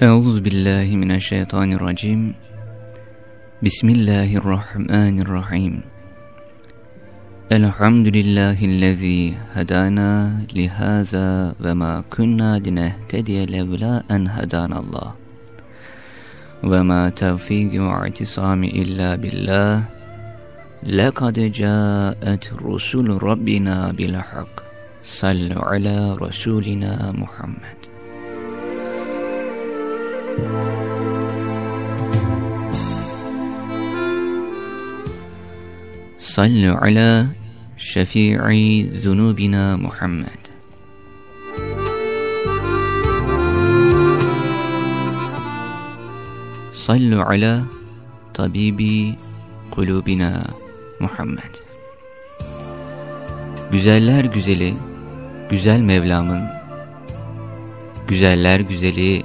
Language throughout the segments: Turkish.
Euzu billahi mineşşeytanirracim. Bismillahirrahmanirrahim. Elhamdülillahillezî hedana lihaza ve ma kunna linehtediye levla en hedanallah. Ve ma tevfîgü ve i'tisâmi illa billah. Lekad câet rusul rabbina bilhak. Sallu ala rasulina Muhammed. Sallu ala şefii zunubina Muhammed. Sallu ala tabibi kulubina Muhammed. Güzeller güzeli, güzel Mevlam'ın, güzeller güzeli,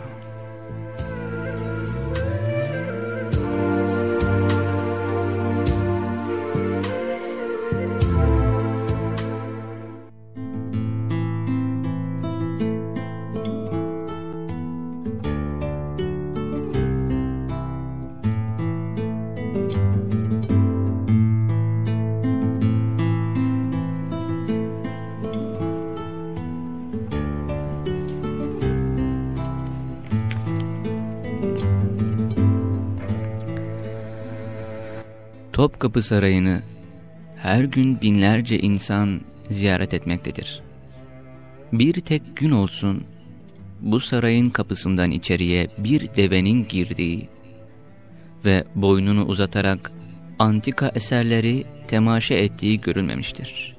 Topkapı Sarayı'nı her gün binlerce insan ziyaret etmektedir. Bir tek gün olsun bu sarayın kapısından içeriye bir devenin girdiği ve boynunu uzatarak antika eserleri temaşa ettiği görülmemiştir.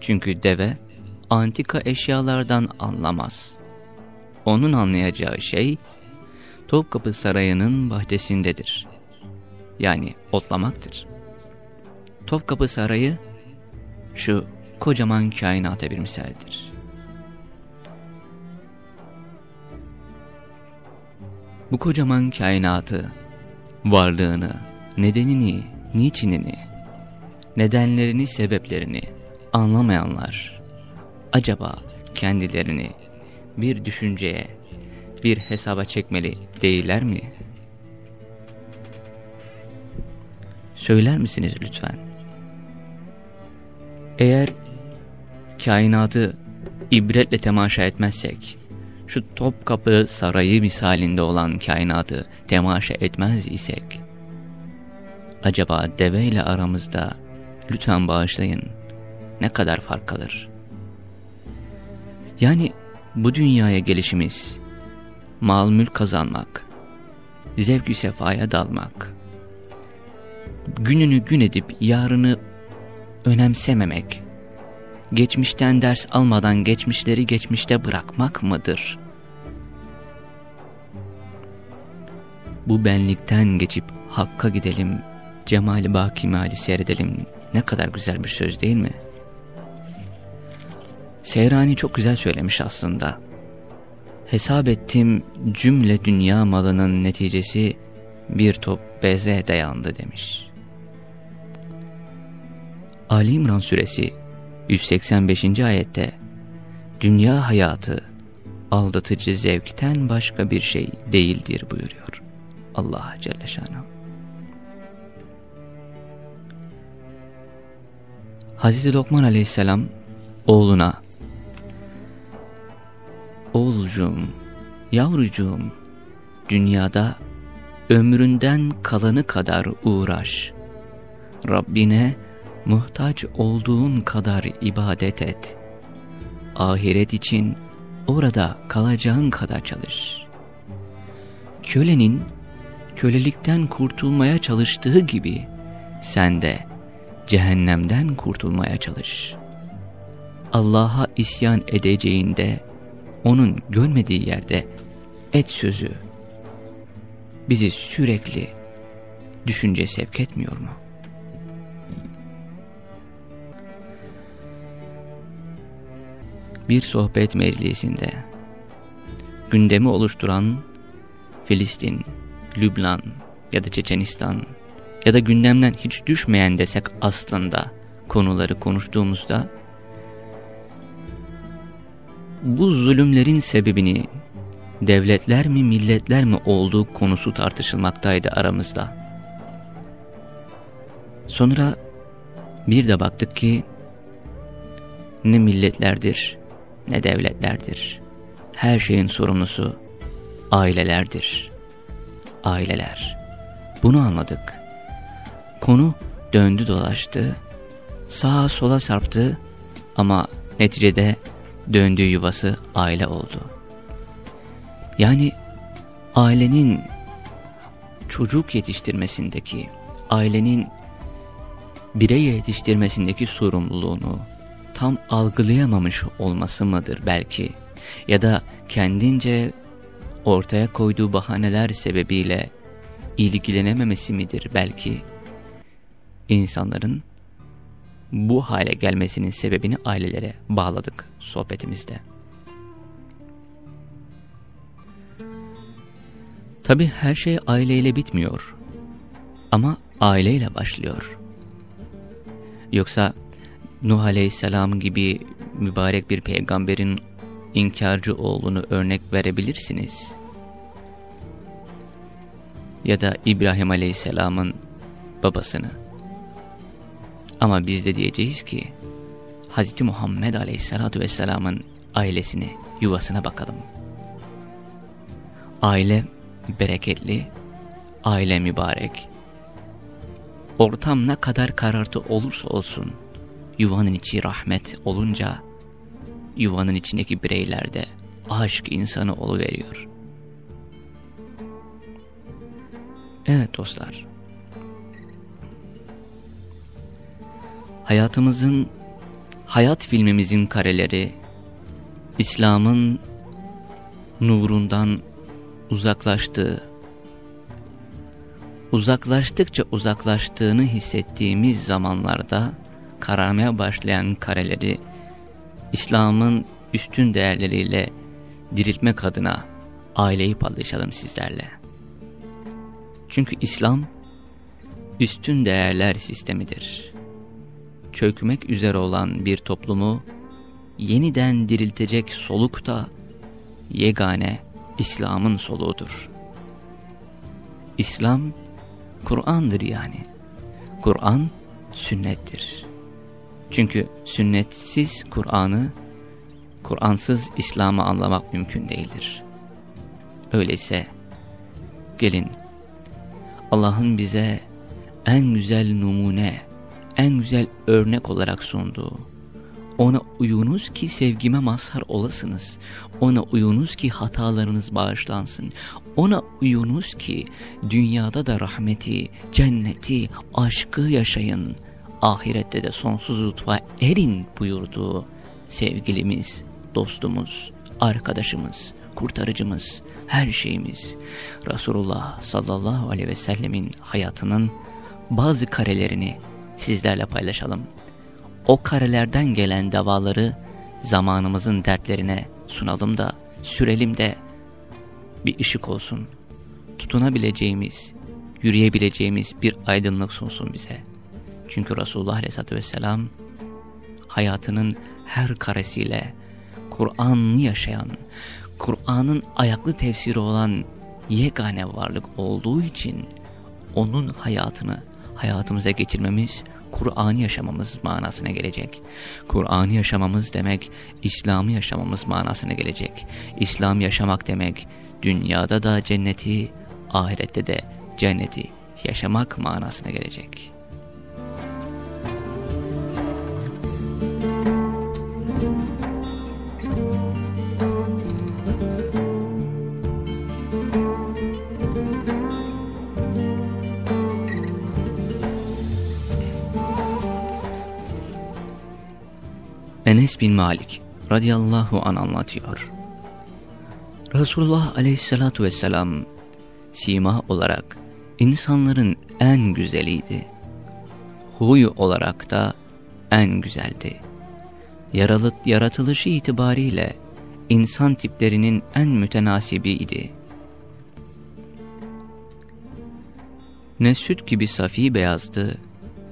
Çünkü deve antika eşyalardan anlamaz. Onun anlayacağı şey Topkapı Sarayı'nın bahçesindedir yani otlamaktır. Topkapı Sarayı şu kocaman kainata bir misaldir. Bu kocaman kainatı, varlığını, nedenini, niçinini, nedenlerini, sebeplerini anlamayanlar, acaba kendilerini bir düşünceye, bir hesaba çekmeli değiller mi? Söyler misiniz lütfen? Eğer kainatı ibretle temaşa etmezsek, şu Topkapı Sarayı misalinde olan kainatı temaşa etmez isek, acaba deve ile aramızda, lütfen bağışlayın, ne kadar fark kalır? Yani bu dünyaya gelişimiz, mal mülk kazanmak, zevk-ü sefaya dalmak, gününü gün edip yarını önemsememek, geçmişten ders almadan geçmişleri geçmişte bırakmak mıdır? Bu benlikten geçip Hakk'a gidelim, Cemali Bakimali seyredelim ne kadar güzel bir söz değil mi? Seyrani çok güzel söylemiş aslında. Hesap ettim cümle dünya malının neticesi bir top beze dayandı demiş. Ali İmran suresi 185. ayette dünya hayatı aldatıcı zevkten başka bir şey değildir buyuruyor Allah Celle Şanuhu. Hazreti Lokman aleyhisselam oğluna Oğulcuğum, yavrucuğum, dünyada ömründen kalanı kadar uğraş. Rabbine muhtaç olduğun kadar ibadet et. Ahiret için orada kalacağın kadar çalış. Kölenin kölelikten kurtulmaya çalıştığı gibi sen de cehennemden kurtulmaya çalış. Allah'a isyan edeceğinde onun görmediği yerde et sözü bizi sürekli düşünce sevk etmiyor mu? Bir sohbet meclisinde gündemi oluşturan Filistin, Lübnan ya da Çeçenistan ya da gündemden hiç düşmeyen desek aslında konuları konuştuğumuzda bu zulümlerin sebebini devletler mi milletler mi olduğu konusu tartışılmaktaydı aramızda. Sonra bir de baktık ki ne milletlerdir ne devletlerdir. Her şeyin sorumlusu ailelerdir. Aileler. Bunu anladık. Konu döndü dolaştı, sağa sola sarptı ama neticede döndüğü yuvası aile oldu. Yani ailenin çocuk yetiştirmesindeki, ailenin birey yetiştirmesindeki sorumluluğunu tam algılayamamış olması mıdır belki? Ya da kendince ortaya koyduğu bahaneler sebebiyle ilgilenememesi midir belki? İnsanların bu hale gelmesinin sebebini ailelere bağladık sohbetimizde. Tabi her şey aileyle bitmiyor. Ama aileyle başlıyor. Yoksa Nuh Aleyhisselam gibi mübarek bir peygamberin inkarcı oğlunu örnek verebilirsiniz. Ya da İbrahim Aleyhisselam'ın babasını. Ama biz de diyeceğiz ki Hz. Muhammed Aleyhisselatü Vesselam'ın ailesini, yuvasına bakalım. Aile bereketli, aile mübarek. Ortam ne kadar karartı olursa olsun, yuvanın içi rahmet olunca, yuvanın içindeki bireyler de aşk insanı oluveriyor. Evet dostlar, hayatımızın, hayat filmimizin kareleri, İslam'ın nurundan uzaklaştığı, uzaklaştıkça uzaklaştığını hissettiğimiz zamanlarda kararmaya başlayan kareleri İslam'ın üstün değerleriyle diriltmek adına aileyi paylaşalım sizlerle. Çünkü İslam üstün değerler sistemidir. Çökmek üzere olan bir toplumu yeniden diriltecek soluk da yegane İslam'ın soluğudur. İslam, Kur'an'dır yani. Kur'an, sünnettir. Çünkü sünnetsiz Kur'an'ı, Kur'ansız İslam'ı anlamak mümkün değildir. Öyleyse, gelin, Allah'ın bize en güzel numune, en güzel örnek olarak sunduğu, ona uyunuz ki sevgime mazhar olasınız. Ona uyunuz ki hatalarınız bağışlansın. Ona uyunuz ki dünyada da rahmeti, cenneti, aşkı yaşayın. Ahirette de sonsuz lütfa erin buyurduğu sevgilimiz, dostumuz, arkadaşımız, kurtarıcımız, her şeyimiz. Resulullah sallallahu aleyhi ve sellemin hayatının bazı karelerini sizlerle paylaşalım o karelerden gelen davaları zamanımızın dertlerine sunalım da sürelim de bir ışık olsun. Tutunabileceğimiz, yürüyebileceğimiz bir aydınlık sunsun bize. Çünkü Resulullah Aleyhisselatü Vesselam hayatının her karesiyle Kur'an'ı yaşayan, Kur'an'ın ayaklı tefsiri olan yegane varlık olduğu için onun hayatını hayatımıza geçirmemiz Kur'an'ı yaşamamız manasına gelecek. Kur'an'ı yaşamamız demek İslam'ı yaşamamız manasına gelecek. İslam yaşamak demek dünyada da cenneti, ahirette de cenneti yaşamak manasına gelecek. Enes bin Malik radıyallahu an anlatıyor. Resulullah aleyhissalatu vesselam sima olarak insanların en güzeliydi. Huy olarak da en güzeldi. yaratılışı itibariyle insan tiplerinin en mütenasibiydi. Ne süt gibi safi beyazdı,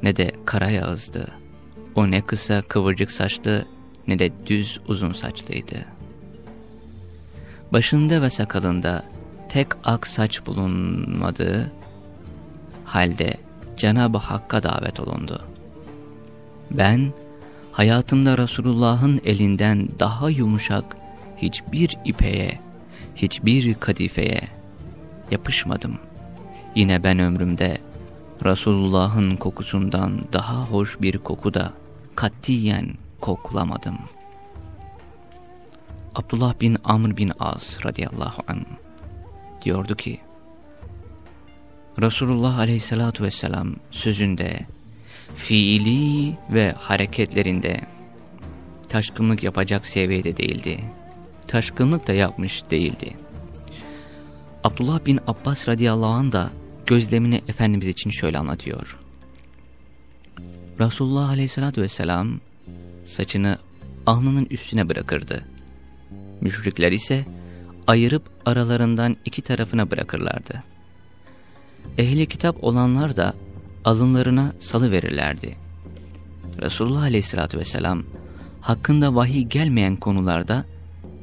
ne de kara yağızdı. O ne kısa kıvırcık saçlı, ne de düz uzun saçlıydı. Başında ve sakalında tek ak saç bulunmadığı halde Cenab-ı Hakk'a davet olundu. Ben hayatımda Resulullah'ın elinden daha yumuşak hiçbir ipeğe, hiçbir kadifeye yapışmadım. Yine ben ömrümde Resulullah'ın kokusundan daha hoş bir koku da katiyen koklamadım. Abdullah bin Amr bin As radıyallahu anh diyordu ki, Resulullah aleyhissalatu vesselam sözünde, fiili ve hareketlerinde taşkınlık yapacak seviyede değildi. Taşkınlık da yapmış değildi. Abdullah bin Abbas radıyallahu anh da gözlemini Efendimiz için şöyle anlatıyor. Resulullah aleyhissalatü vesselam saçını alnının üstüne bırakırdı. Müşrikler ise ayırıp aralarından iki tarafına bırakırlardı. Ehli kitap olanlar da alınlarına salı verirlerdi. Resulullah aleyhissalatü vesselam hakkında vahiy gelmeyen konularda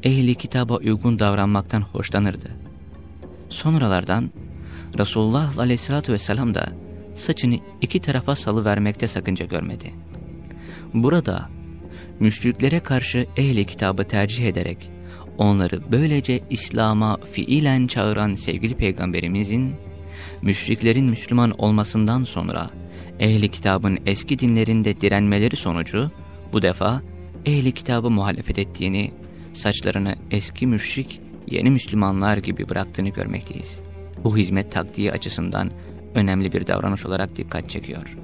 ehli kitaba uygun davranmaktan hoşlanırdı. Sonralardan Resulullah aleyhissalatü vesselam da saçını iki tarafa salıvermekte sakınca görmedi. Burada müşriklere karşı ehli kitabı tercih ederek onları böylece İslam'a fiilen çağıran sevgili peygamberimizin müşriklerin Müslüman olmasından sonra ehli kitabın eski dinlerinde direnmeleri sonucu bu defa ehli kitabı muhalefet ettiğini, saçlarını eski müşrik yeni Müslümanlar gibi bıraktığını görmekteyiz. Bu hizmet taktiği açısından önemli bir davranış olarak dikkat çekiyor.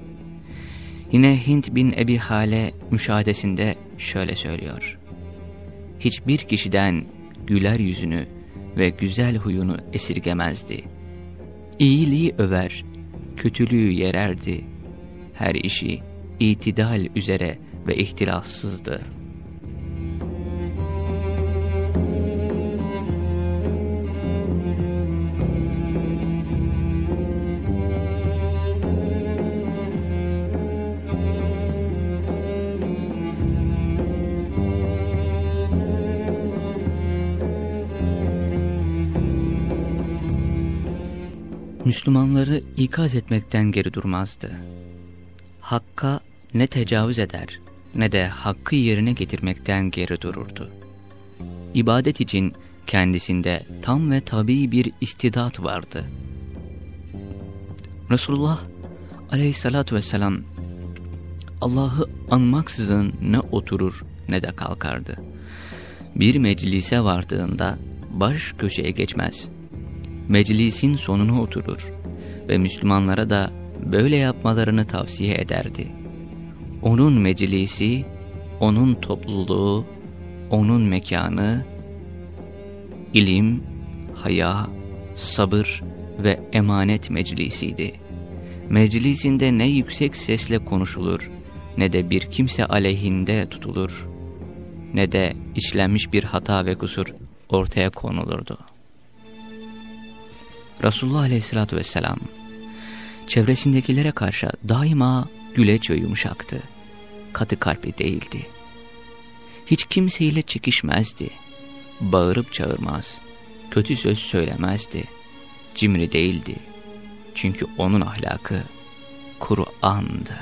Yine Hint bin Ebi Hale müşahedesinde şöyle söylüyor. Hiçbir kişiden güler yüzünü ve güzel huyunu esirgemezdi. İyiliği över, kötülüğü yererdi. Her işi itidal üzere ve ihtilafsızdı. Müslümanları ikaz etmekten geri durmazdı. Hakka ne tecavüz eder ne de hakkı yerine getirmekten geri dururdu. İbadet için kendisinde tam ve tabii bir istidat vardı. Resulullah aleyhissalatü vesselam Allah'ı anmaksızın ne oturur ne de kalkardı. Bir meclise vardığında baş köşeye geçmez meclisin sonuna oturur ve Müslümanlara da böyle yapmalarını tavsiye ederdi. Onun meclisi, onun topluluğu, onun mekanı, ilim, haya, sabır ve emanet meclisiydi. Meclisinde ne yüksek sesle konuşulur, ne de bir kimse aleyhinde tutulur, ne de işlenmiş bir hata ve kusur ortaya konulurdu. Resulullah Aleyhisselatü Vesselam çevresindekilere karşı daima güleç ve yumuşaktı. Katı kalpli değildi. Hiç kimseyle çekişmezdi. Bağırıp çağırmaz. Kötü söz söylemezdi. Cimri değildi. Çünkü onun ahlakı Kur'an'dı.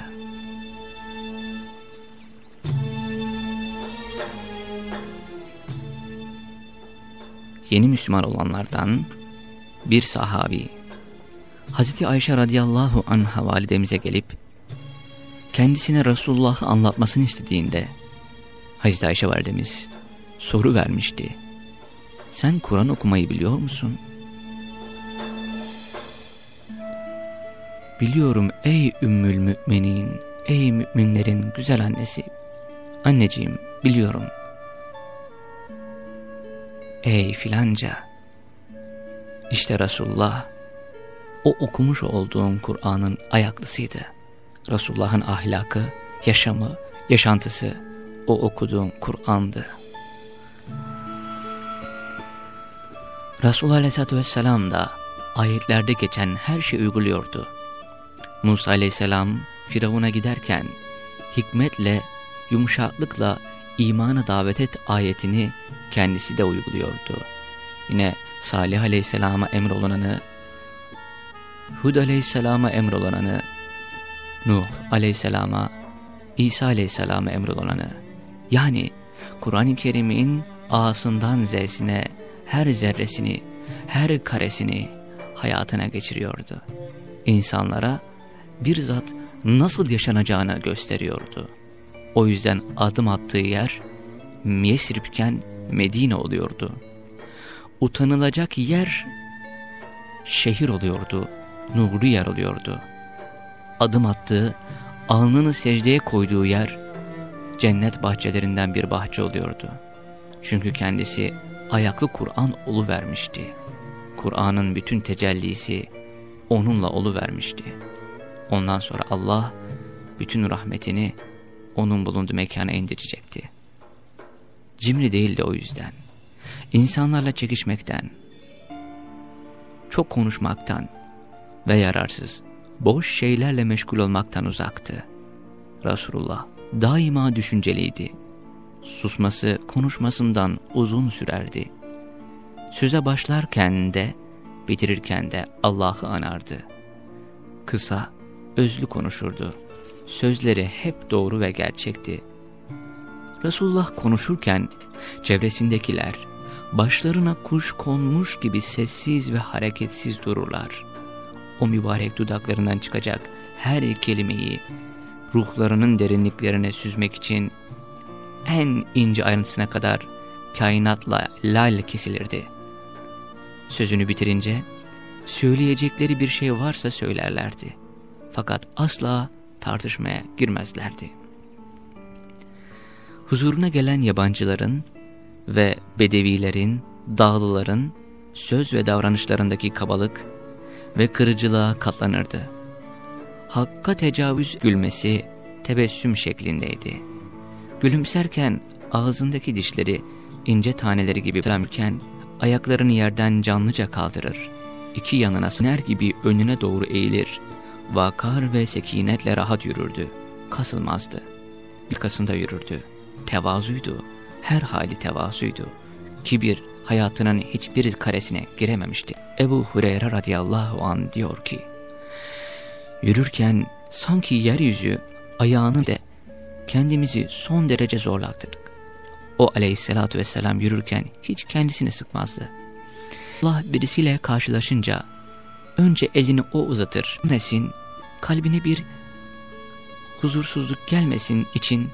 Yeni Müslüman olanlardan bir sahabi Hazreti Ayşe radıyallahu anha validemize gelip kendisine Resulullah'ı anlatmasını istediğinde Hazreti Ayşe validemiz soru vermişti. Sen Kur'an okumayı biliyor musun? Biliyorum ey ümmül müminin, ey müminlerin güzel annesi. Anneciğim biliyorum. Ey filanca işte Resulullah o okumuş olduğum Kur'an'ın ayaklısıydı. Resulullah'ın ahlakı, yaşamı, yaşantısı o okuduğum Kur'an'dı. Resulullah Aleyhisselatü Vesselam da ayetlerde geçen her şeyi uyguluyordu. Musa Aleyhisselam Firavun'a giderken hikmetle, yumuşaklıkla imana davet et ayetini kendisi de uyguluyordu. Yine Salih Aleyhisselam'a emrolananı, Hud Aleyhisselam'a emrolananı, Nuh Aleyhisselam'a, İsa Aleyhisselam'a emrolananı, yani Kur'an-ı Kerim'in ağasından zesine her zerresini, her karesini hayatına geçiriyordu. İnsanlara bir zat nasıl yaşanacağını gösteriyordu. O yüzden adım attığı yer Yesrib'ken Medine oluyordu. Utanılacak yer şehir oluyordu, nurlu yer oluyordu. Adım attığı, alnını secdeye koyduğu yer cennet bahçelerinden bir bahçe oluyordu. Çünkü kendisi ayaklı Kur'an olu vermişti. Kur'an'ın bütün tecellisi onunla olu vermişti. Ondan sonra Allah bütün rahmetini onun bulunduğu mekana indirecekti. Cimri değildi o yüzden. İnsanlarla çekişmekten, çok konuşmaktan ve yararsız, boş şeylerle meşgul olmaktan uzaktı. Resulullah daima düşünceliydi. Susması konuşmasından uzun sürerdi. Söze başlarken de bitirirken de Allah'ı anardı. Kısa, özlü konuşurdu. Sözleri hep doğru ve gerçekti. Resulullah konuşurken çevresindekiler başlarına kuş konmuş gibi sessiz ve hareketsiz dururlar. O mübarek dudaklarından çıkacak her kelimeyi ruhlarının derinliklerine süzmek için en ince ayrıntısına kadar kainatla lal kesilirdi. Sözünü bitirince söyleyecekleri bir şey varsa söylerlerdi. Fakat asla tartışmaya girmezlerdi. Huzuruna gelen yabancıların ve bedevilerin, dağlıların söz ve davranışlarındaki kabalık ve kırıcılığa katlanırdı. Hakka tecavüz gülmesi tebessüm şeklindeydi. Gülümserken ağzındaki dişleri ince taneleri gibi tramürken ayaklarını yerden canlıca kaldırır. İki yanına siner gibi önüne doğru eğilir. Vakar ve sekinetle rahat yürürdü. Kasılmazdı. Arkasında yürürdü. Tevazuydu. Her hali tevazuydu. Kibir hayatının hiçbir karesine girememişti. Ebu Hureyre radıyallahu an diyor ki, Yürürken sanki yeryüzü ayağının de kendimizi son derece zorlattık. O aleyhissalatü vesselam yürürken hiç kendisini sıkmazdı. Allah birisiyle karşılaşınca önce elini o uzatır. Mesin, kalbine bir huzursuzluk gelmesin için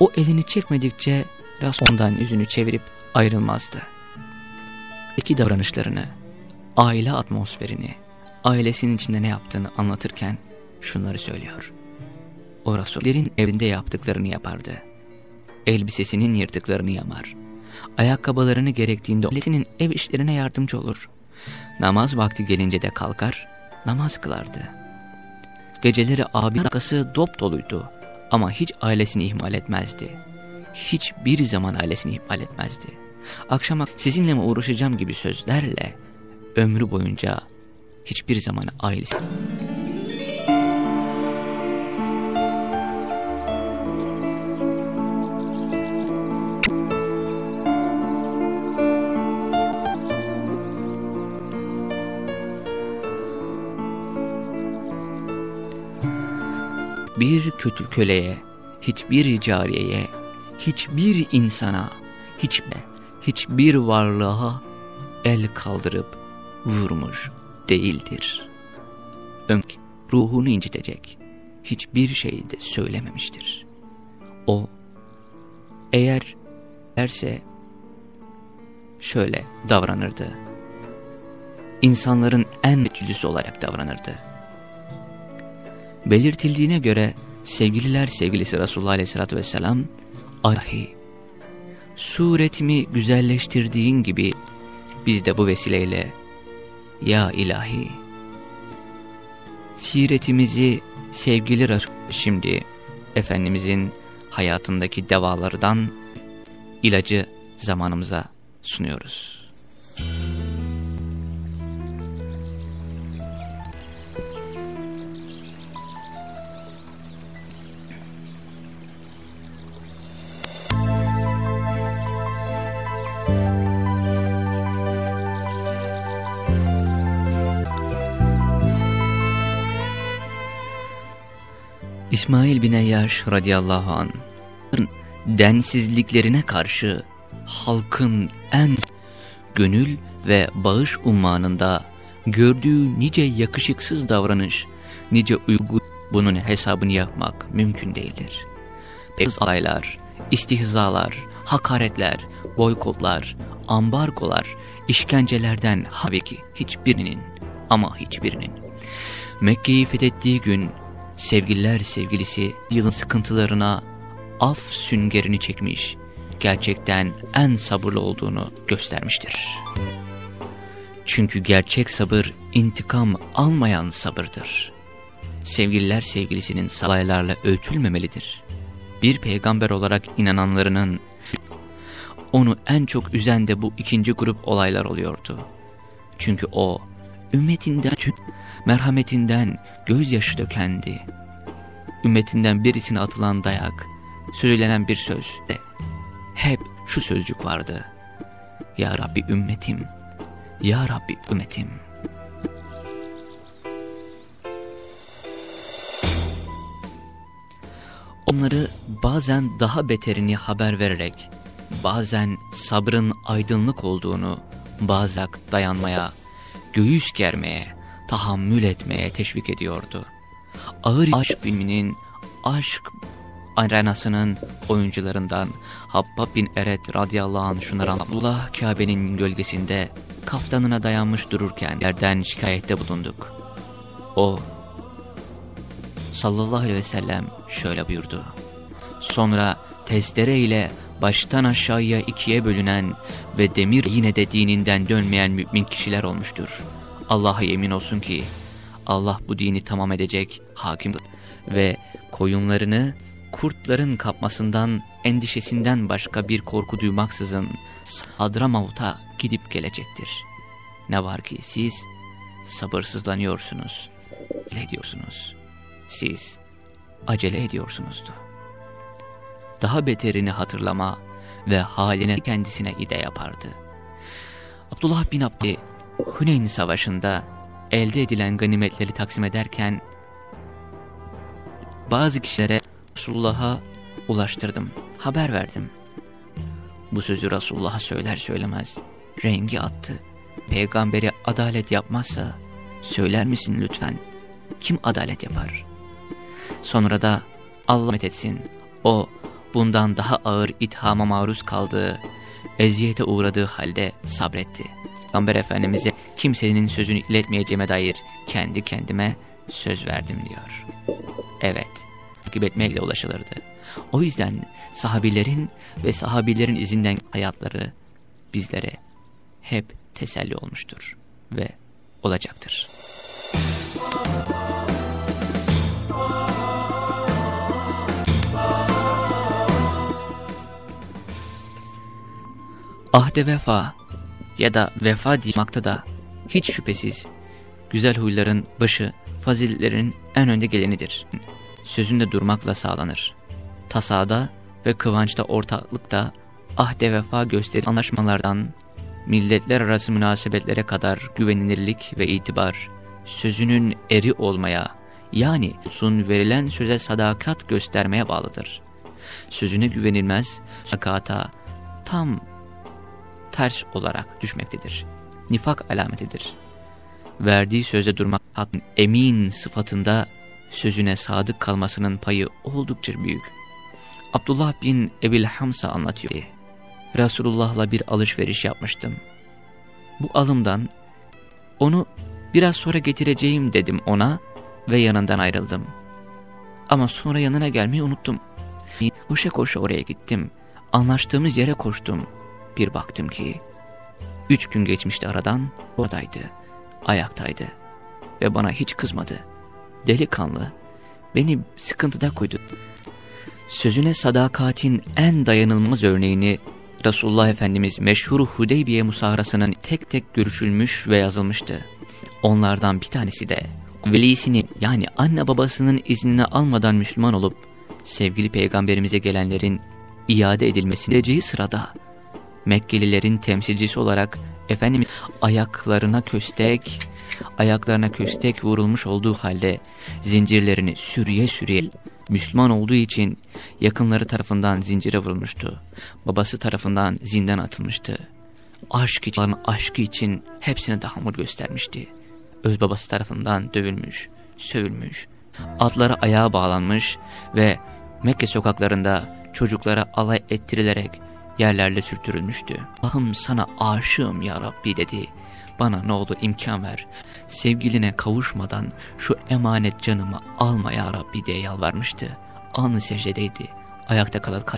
o elini çekmedikçe Resul ondan yüzünü çevirip ayrılmazdı. İki davranışlarını, aile atmosferini, ailesinin içinde ne yaptığını anlatırken şunları söylüyor. O Resullerin evinde yaptıklarını yapardı. Elbisesinin yırtıklarını yamar. Ayakkabılarını gerektiğinde ailesinin ev işlerine yardımcı olur. Namaz vakti gelince de kalkar, namaz kılardı. Geceleri abi arkası dop doluydu ama hiç ailesini ihmal etmezdi. Hiçbir zaman ailesini ihmal etmezdi. Akşama sizinle mi uğraşacağım gibi sözlerle ömrü boyunca hiçbir zaman ailesi... bir kötü köleye, hiçbir cariyeye, hiçbir insana, hiçbe, hiçbir varlığa el kaldırıp vurmuş değildir. Ömk ruhunu incitecek hiçbir şey de söylememiştir. O eğer derse şöyle davranırdı. İnsanların en güçlüsü olarak davranırdı belirtildiğine göre sevgililer sevgilisi Resulullah Aleyhisselatü Vesselam Ahi suretimi güzelleştirdiğin gibi biz de bu vesileyle Ya ilahi siretimizi sevgili Resul şimdi Efendimizin hayatındaki devalardan ilacı zamanımıza sunuyoruz. İsmail bin Eyyaş radıyallahu an densizliklerine karşı halkın en gönül ve bağış ummanında gördüğü nice yakışıksız davranış, nice uygu bunun hesabını yapmak mümkün değildir. Pekaz alaylar, istihzalar, hakaretler, boykotlar, ambargolar, işkencelerden tabii hiçbirinin ama hiçbirinin Mekke'yi fethettiği gün sevgililer sevgilisi yılın sıkıntılarına af süngerini çekmiş, gerçekten en sabırlı olduğunu göstermiştir. Çünkü gerçek sabır intikam almayan sabırdır. Sevgililer sevgilisinin salaylarla ölçülmemelidir. Bir peygamber olarak inananlarının onu en çok üzen de bu ikinci grup olaylar oluyordu. Çünkü o ümmetinden, merhametinden gözyaşı dökendi. Ümmetinden birisine atılan dayak, söylenen bir söz de hep şu sözcük vardı. Ya Rabbi ümmetim, Ya Rabbi ümmetim. Onları bazen daha beterini haber vererek, bazen sabrın aydınlık olduğunu, bazen dayanmaya, göğüs germeye, tahammül etmeye teşvik ediyordu. Ağır aşk filminin aşk arenasının oyuncularından Habbab bin Eret radıyallahu anh şunları Abdullah Kabe'nin gölgesinde kaftanına dayanmış dururken yerden şikayette bulunduk. O sallallahu aleyhi ve sellem şöyle buyurdu. Sonra testere ile baştan aşağıya ikiye bölünen ve demir yine de dininden dönmeyen mümin kişiler olmuştur. Allah'a yemin olsun ki Allah bu dini tamam edecek hakim ve koyunlarını kurtların kapmasından, endişesinden başka bir korku duymaksızın Hadramavut'a gidip gelecektir. Ne var ki siz sabırsızlanıyorsunuz, ediyorsunuz. Siz acele ediyorsunuzdu. Daha beterini hatırlama ve haline kendisine ide yapardı. Abdullah bin Abdi, Huneyn Savaşı'nda elde edilen ganimetleri taksim ederken, bazı kişilere Resulullah'a ulaştırdım, haber verdim. Bu sözü Resulullah'a söyler söylemez rengi attı. Peygamberi adalet yapmazsa söyler misin lütfen? Kim adalet yapar? Sonra da Allah etsin o bundan daha ağır ithama maruz kaldığı, eziyete uğradığı halde sabretti. Peygamber Efendimiz'e kimsenin sözünü iletmeyeceğime dair kendi kendime söz verdim diyor. Evet takip etmekle ulaşılırdı. O yüzden sahabilerin ve sahabilerin izinden hayatları bizlere hep teselli olmuştur ve olacaktır. Ahde vefa ya da vefa diymakta da hiç şüphesiz güzel huyların başı faziletlerin en önde gelenidir sözünde durmakla sağlanır. Tasada ve kıvançta ortaklıkta ahde vefa gösteri anlaşmalardan milletler arası münasebetlere kadar güvenilirlik ve itibar, sözünün eri olmaya, yani sun verilen söze sadakat göstermeye bağlıdır. Sözüne güvenilmez, sadakata tam ters olarak düşmektedir. Nifak alametidir. Verdiği sözde durmak emin sıfatında sözüne sadık kalmasının payı oldukça büyük. Abdullah bin Ebil Hamsa anlatıyor. Resulullah'la bir alışveriş yapmıştım. Bu alımdan onu biraz sonra getireceğim dedim ona ve yanından ayrıldım. Ama sonra yanına gelmeyi unuttum. Koşa koşa oraya gittim. Anlaştığımız yere koştum. Bir baktım ki üç gün geçmişti aradan oradaydı, ayaktaydı ve bana hiç kızmadı.'' delikanlı beni sıkıntıda koydu. Sözüne sadakatin en dayanılmaz örneğini Resulullah Efendimiz meşhur Hudeybiye musaharasının tek tek görüşülmüş ve yazılmıştı. Onlardan bir tanesi de velisinin yani anne babasının iznini almadan Müslüman olup sevgili peygamberimize gelenlerin iade edilmesi edileceği sırada Mekkelilerin temsilcisi olarak Efendimiz ayaklarına köstek, ayaklarına köstek vurulmuş olduğu halde zincirlerini sürüye sürüye Müslüman olduğu için yakınları tarafından zincire vurulmuştu. Babası tarafından zindan atılmıştı. Aşk için, aşkı için hepsine tahammül göstermişti. Öz babası tarafından dövülmüş, sövülmüş, atlara ayağa bağlanmış ve Mekke sokaklarında çocuklara alay ettirilerek yerlerle sürtürülmüştü. Allah'ım sana aşığım ya Rabbi dedi. Bana ne olur imkan ver. Sevgiline kavuşmadan şu emanet canımı alma ya Rabbi diye yalvarmıştı. Anı secdedeydi. Ayakta kalıp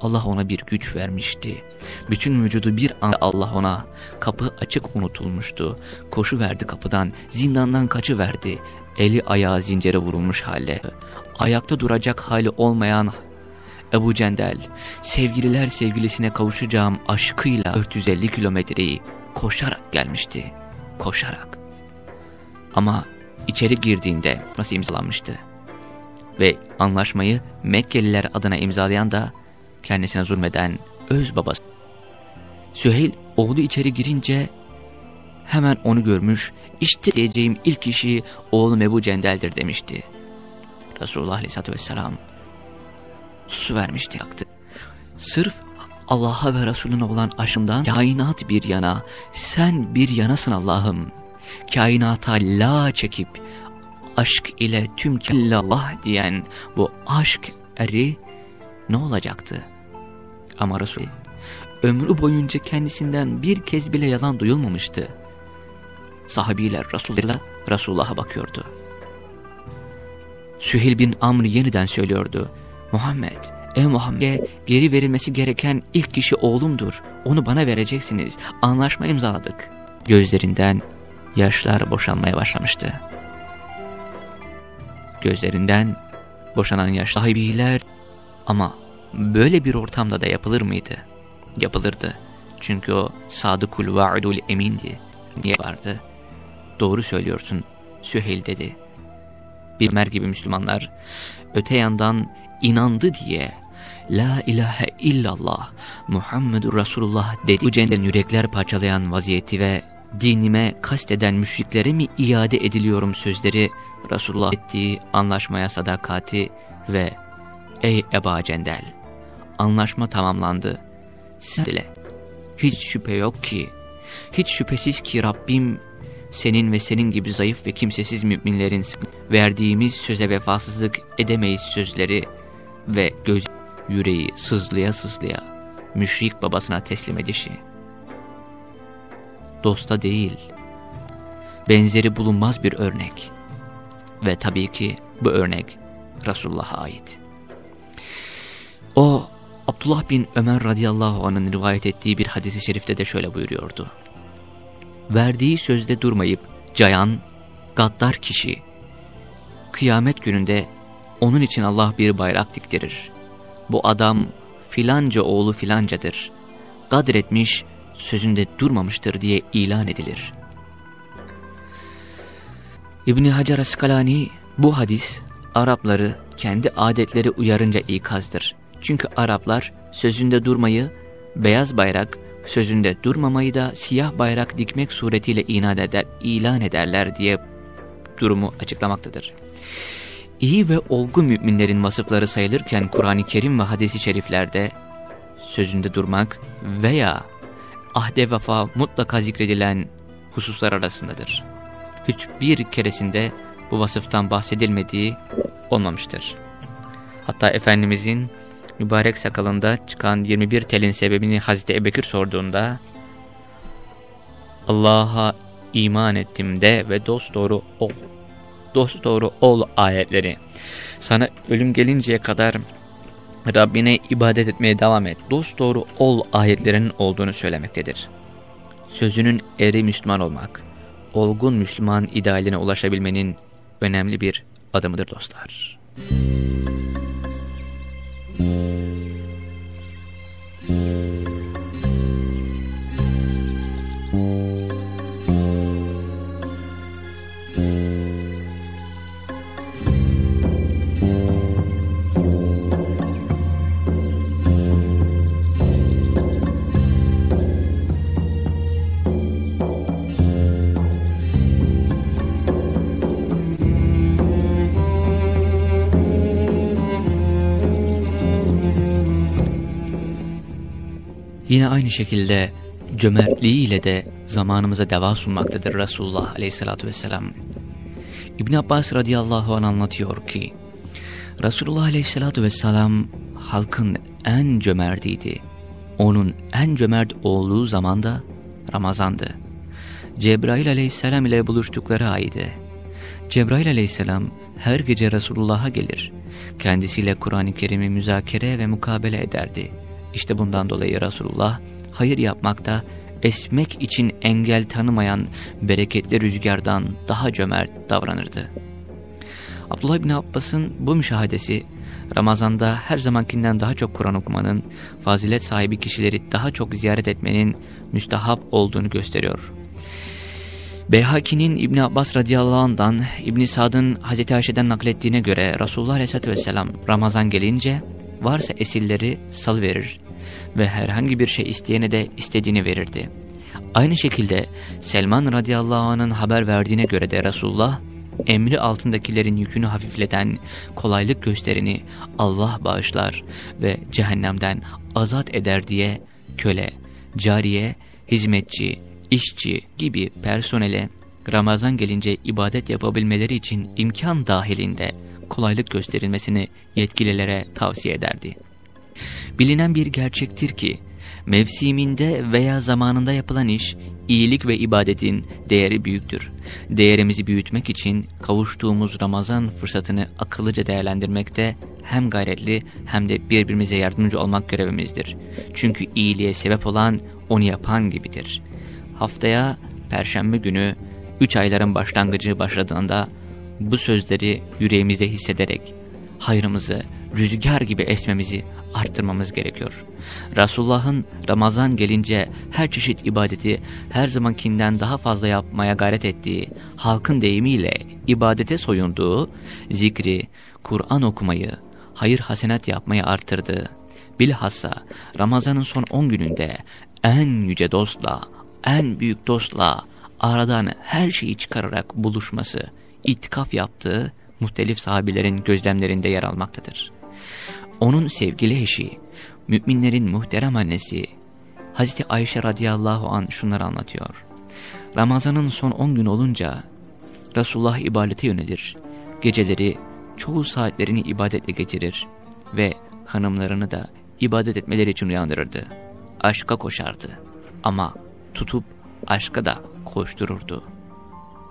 Allah ona bir güç vermişti. Bütün vücudu bir anda Allah ona kapı açık unutulmuştu. Koşu verdi kapıdan, zindandan kaçı verdi. Eli ayağı zincere vurulmuş halde. Ayakta duracak hali olmayan Ebu Cendel, sevgililer sevgilisine kavuşacağım aşkıyla 450 kilometreyi koşarak gelmişti. Koşarak. Ama içeri girdiğinde nasıl imzalanmıştı? Ve anlaşmayı Mekkeliler adına imzalayan da kendisine zulmeden öz babası. Süheyl oğlu içeri girince hemen onu görmüş, işte diyeceğim ilk kişi oğlum Ebu Cendel'dir demişti. Resulullah Aleyhisselatü Vesselam su vermişti yaktı. Sırf Allah'a ve Resulüne olan aşkından kainat bir yana, sen bir yanasın Allah'ım. Kainata la çekip aşk ile tüm illallah diyen bu aşk eri ne olacaktı? Ama Resul ömrü boyunca kendisinden bir kez bile yalan duyulmamıştı. Sahabiler Resulullah, Resulullah'a bakıyordu. Süheyl bin Amr yeniden söylüyordu. Muhammed, ey Muhammed geri verilmesi gereken ilk kişi oğlumdur. Onu bana vereceksiniz. Anlaşma imzaladık. Gözlerinden yaşlar boşanmaya başlamıştı. Gözlerinden boşanan yaş sahibiler ama böyle bir ortamda da yapılır mıydı? Yapılırdı. Çünkü o sadıkul vaidul emindi. Niye vardı? Doğru söylüyorsun Süheyl dedi. Bilmer gibi Müslümanlar öte yandan inandı diye La ilahe illallah Muhammedur Resulullah dedi. Bu cennetin yürekler parçalayan vaziyeti ve dinime kasteden müşriklere mi iade ediliyorum sözleri Resulullah ettiği anlaşmaya sadakati ve ey Eba Cendel anlaşma tamamlandı. Sen dile. Hiç şüphe yok ki, hiç şüphesiz ki Rabbim senin ve senin gibi zayıf ve kimsesiz müminlerin verdiğimiz söze vefasızlık edemeyiz sözleri ve göz yüreği sızlaya sızlaya müşrik babasına teslim edişi. Dosta değil, benzeri bulunmaz bir örnek ve tabii ki bu örnek Resulullah'a ait. O Abdullah bin Ömer radıyallahu anh'ın rivayet ettiği bir hadisi şerifte de şöyle buyuruyordu. Verdiği sözde durmayıp cayan, gaddar kişi, kıyamet gününde onun için Allah bir bayrak diktirir. Bu adam filanca oğlu filancadır. Kadretmiş, sözünde durmamıştır diye ilan edilir. İbni Hacer Askalani bu hadis Arapları kendi adetleri uyarınca ikazdır. Çünkü Araplar sözünde durmayı, beyaz bayrak, sözünde durmamayı da siyah bayrak dikmek suretiyle ilan, eder, ilan ederler diye durumu açıklamaktadır. İyi ve olgu müminlerin vasıfları sayılırken Kur'an-ı Kerim ve hadisi şeriflerde sözünde durmak veya ahde vefa mutlaka zikredilen hususlar arasındadır. Hiçbir keresinde bu vasıftan bahsedilmediği olmamıştır. Hatta Efendimizin mübarek sakalında çıkan 21 telin sebebini Hazreti Ebekir sorduğunda Allah'a iman ettim de ve dost doğru dosdoğru ol ayetleri. Sana ölüm gelinceye kadar Rabbine ibadet etmeye devam et, dosdoğru ol ayetlerinin olduğunu söylemektedir. Sözünün eri Müslüman olmak, olgun Müslüman idealine ulaşabilmenin önemli bir adımıdır dostlar. Müzik Yine aynı şekilde cömertliğiyle de zamanımıza deva sunmaktadır Resulullah aleyhissalatü vesselam. İbn Abbas radıyallahu anh anlatıyor ki, Resulullah aleyhissalatü vesselam halkın en cömertiydi. Onun en cömert olduğu zaman da Ramazan'dı. Cebrail aleyhisselam ile buluştukları aydı. Cebrail aleyhisselam her gece Resulullah'a gelir. Kendisiyle Kur'an-ı Kerim'i müzakere ve mukabele ederdi. İşte bundan dolayı Resulullah hayır yapmakta esmek için engel tanımayan bereketli rüzgardan daha cömert davranırdı. Abdullah bin Abbas'ın bu müşahadesi Ramazan'da her zamankinden daha çok Kur'an okumanın, fazilet sahibi kişileri daha çok ziyaret etmenin müstahap olduğunu gösteriyor. Beyhaki'nin İbn Abbas radıyallahu anh'dan İbn Sad'ın Hazreti Ayşe'den naklettiğine göre Resulullah aleyhissalatü vesselam Ramazan gelince varsa esirleri salıverir ve herhangi bir şey isteyene de istediğini verirdi. Aynı şekilde Selman radıyallahu anh'ın haber verdiğine göre de Resulullah emri altındakilerin yükünü hafifleten kolaylık gösterini Allah bağışlar ve cehennemden azat eder diye köle, cariye, hizmetçi, işçi gibi personele Ramazan gelince ibadet yapabilmeleri için imkan dahilinde kolaylık gösterilmesini yetkililere tavsiye ederdi. Bilinen bir gerçektir ki, mevsiminde veya zamanında yapılan iş, iyilik ve ibadetin değeri büyüktür. Değerimizi büyütmek için kavuştuğumuz Ramazan fırsatını akıllıca değerlendirmekte hem gayretli hem de birbirimize yardımcı olmak görevimizdir. Çünkü iyiliğe sebep olan onu yapan gibidir. Haftaya Perşembe günü 3 ayların başlangıcı başladığında bu sözleri yüreğimizde hissederek hayrımızı rüzgar gibi esmemizi arttırmamız gerekiyor. Resulullah'ın Ramazan gelince her çeşit ibadeti her zamankinden daha fazla yapmaya gayret ettiği, halkın deyimiyle ibadete soyunduğu, zikri, Kur'an okumayı, hayır hasenat yapmayı arttırdığı, bilhassa Ramazan'ın son 10 gününde en yüce dostla, en büyük dostla aradan her şeyi çıkararak buluşması, itikaf yaptığı muhtelif sahabilerin gözlemlerinde yer almaktadır. Onun sevgili eşi, müminlerin muhterem annesi, Hazreti Ayşe radıyallahu an şunları anlatıyor. Ramazanın son 10 gün olunca Resulullah ibadete yönelir. Geceleri çoğu saatlerini ibadetle geçirir ve hanımlarını da ibadet etmeleri için uyandırırdı. Aşka koşardı ama tutup aşka da koştururdu.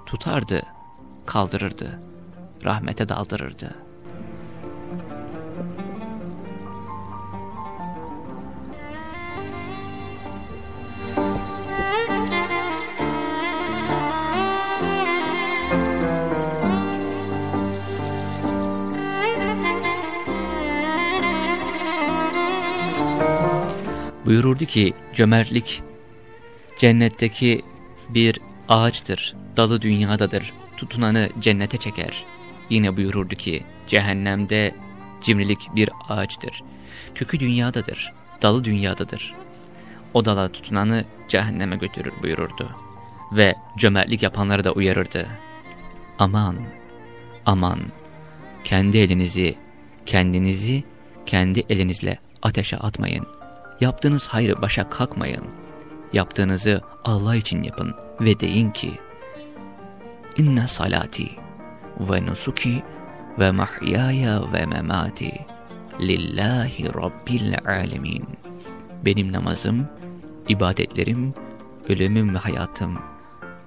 Tutardı, kaldırırdı, rahmete daldırırdı. Buyururdu ki cömertlik cennetteki bir ağaçtır, dalı dünyadadır, tutunanı cennete çeker. Yine buyururdu ki cehennemde cimrilik bir ağaçtır, kökü dünyadadır, dalı dünyadadır. O dala tutunanı cehenneme götürür buyururdu. Ve cömertlik yapanları da uyarırdı. Aman, aman, kendi elinizi, kendinizi kendi elinizle ateşe atmayın. Yaptığınız hayrı başa kalkmayın. Yaptığınızı Allah için yapın ve deyin ki, İnne salati ve nusuki ve mahyaya ve memati lillahi rabbil alemin. Benim namazım, ibadetlerim, ölümüm ve hayatım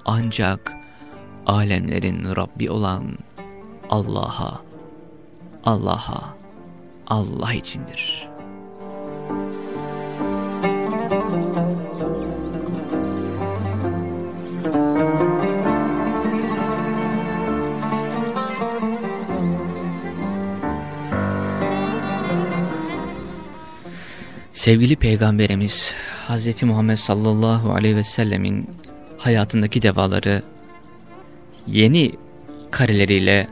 ancak alemlerin Rabbi olan Allah'a, Allah'a, Allah içindir.'' Sevgili Peygamberimiz Hz. Muhammed sallallahu aleyhi ve sellemin hayatındaki devaları yeni kareleriyle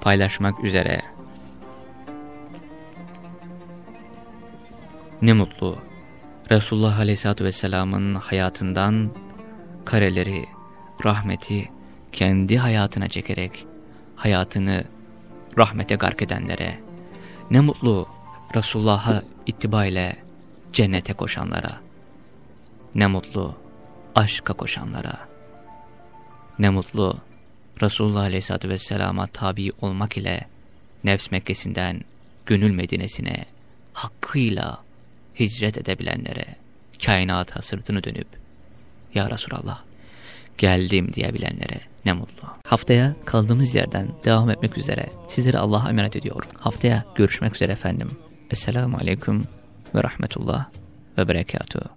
paylaşmak üzere. Ne mutlu Resulullah Aleyhisselatü Vesselam'ın hayatından kareleri, rahmeti kendi hayatına çekerek hayatını rahmete gark edenlere. Ne mutlu Resulullah'a ittiba cennete koşanlara. Ne mutlu aşka koşanlara. Ne mutlu Resulullah Aleyhisselatü Vesselam'a tabi olmak ile nefs Mekkesi'nden gönül Medine'sine hakkıyla hicret edebilenlere, kainata sırtını dönüp, Ya Resulallah, geldim diyebilenlere ne mutlu. Haftaya kaldığımız yerden devam etmek üzere sizleri Allah'a emanet ediyorum. Haftaya görüşmek üzere efendim. Esselamu Aleyküm ve Rahmetullah ve Berekatuhu.